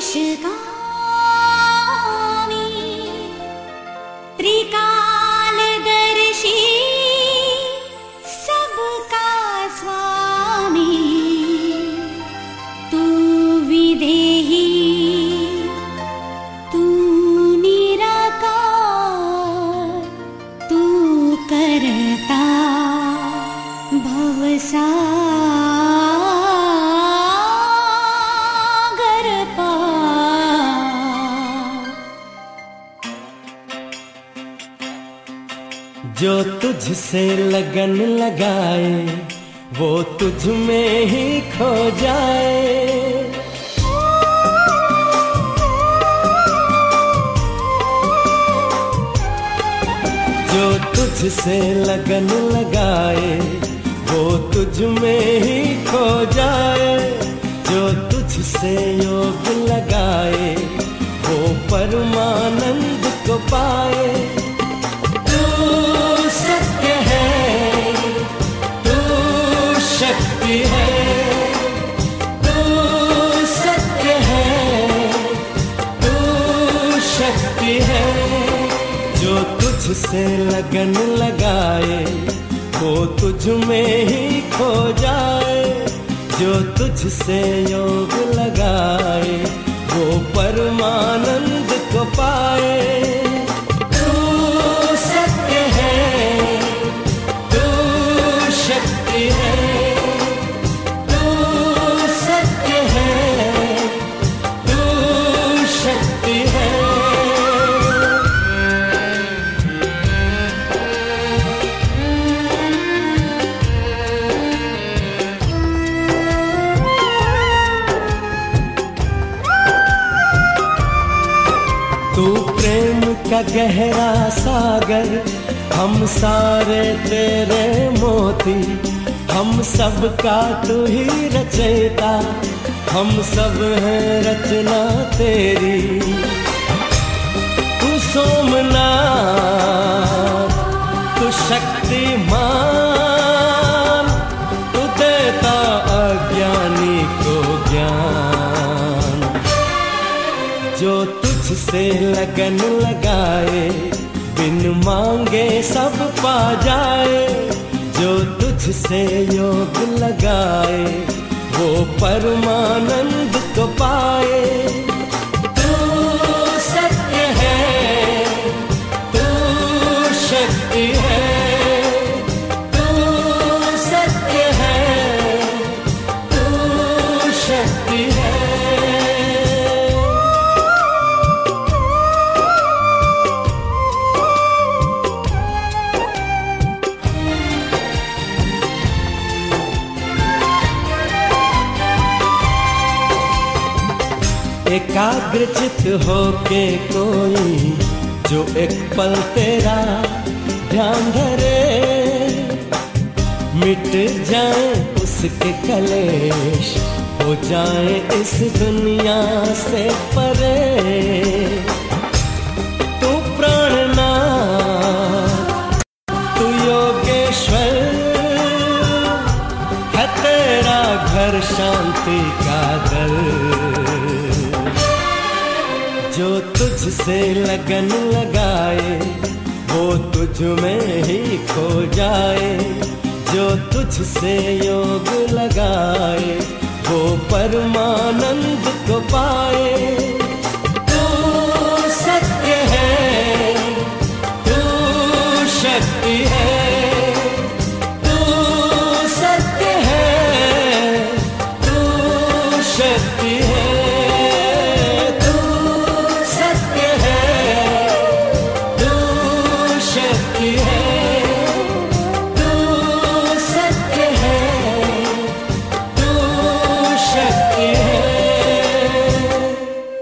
是高。जो तुझसे लगन लगाए, वो तुझ में ही खो जाए। जो तुझसे लगन लगाए, वो तुझ में ही खो जाए। जो तुझसे योग लगाए तुझसे लगन लगाए, वो तुझ में ही खो जाए। जो तुझसे योग लगाए, वो परमानंद को पाए। तू प्रेम का गहरा सागर, हम सारे तेरे मोती, हम सब का तू ही रचयिता, हम सब हैं रचना तेरी। तू सोमना तू शक्तिमान से लगन लगाए, बिन मांगे सब पा जाए। जो तुझसे योग लगाए, वो परमानंद को पाए। एकाग्र चित हो के कोई, जो एक पल तेरा ध्यान धरे, मिट जाए उसके कलेश, हो जाए इस दुनिया से परे। शांति का दर जो तुझसे लगन लगाए, वो तुझ में ही खो जाए जो तुझसे योग लगाए, वो परमानंद को पाए Yeah. सत्य है शक्ति है सत्य है शक्ति